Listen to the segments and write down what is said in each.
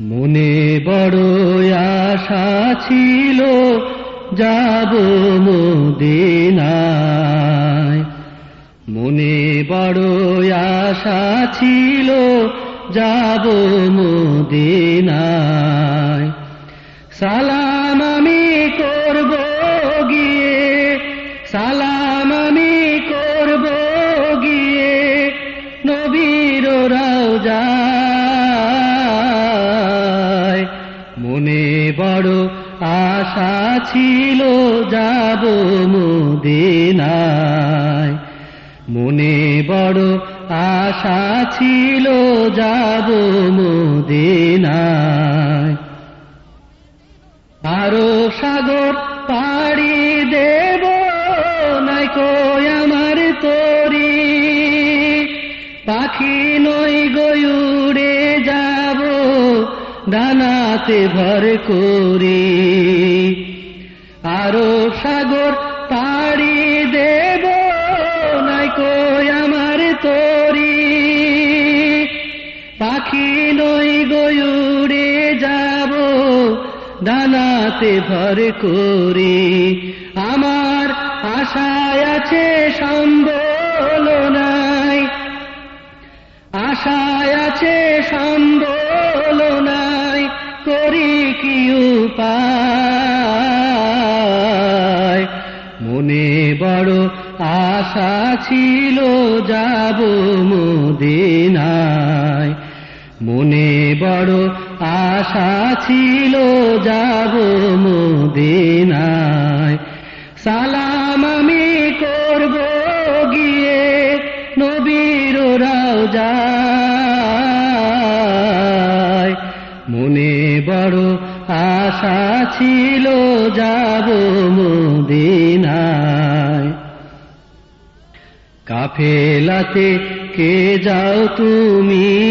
মনে বড় আশা ছিল যাব মদিনায়। মনে বড় আশা ছিল যাব মদিনায়। সালাম মনে বড় আশা ছিল, যাব মদিনায়। মনে বড় আশা ছিল, যাব মদিনায়। আরও সাগর পাড়ি দেব, নাই কই আমার তরি। পাখি ডানাতে ভর করি। আরও সাগর পাড়ি দেব নাই কই আমার তরি। পাখি নই গয়ুড়ে যাব, ডানাতে ভর করি। আমার আশায় আছে সম্বল নাই। আশায় আছে সম্বল কি উপায় মনে বড় আশা ছিল যাব মদিনায়। মনে বড় আশা ছিল যাব মদিনায়। সালাম আমি করব আশা ছিল যাব মদিনায়। কাফেলাতে কে যাও তুমি?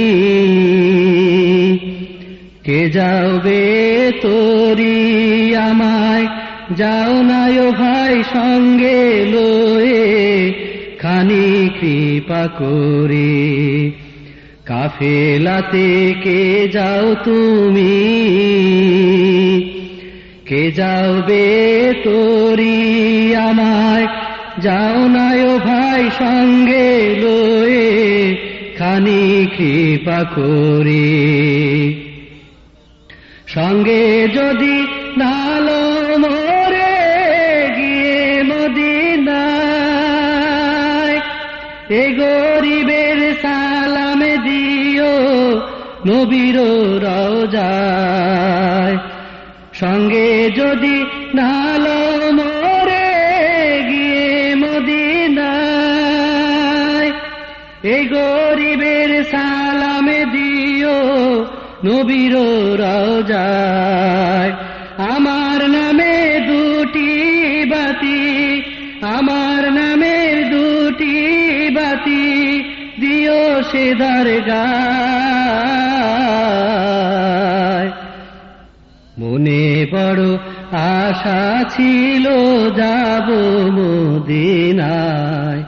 কে যাবে তোরি আমায়? যাও নাই ভাই সঙ্গে লয়ে খানি কৃপা করে। কাফেলাতে কে যাও তুমি? কে যাও বে তোরি আমায়? যাও নাই ভাই সঙ্গে লয়ে খানি কৃপা করে। সঙ্গে যদি নালো নবীর রওজায় সঙ্গে যদি নালো মরে গিয়ে মদিনায়, এই গরিবের সালাম দিও নবীর রওজায়। আমার নামে দুটি বাতি, আমার দিও সে দরগায়। মনে বড় আশা ছিল যাব মদিনায়।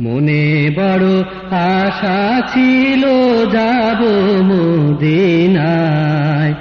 মনে বড় আশা ছিল যাব মদিনায়।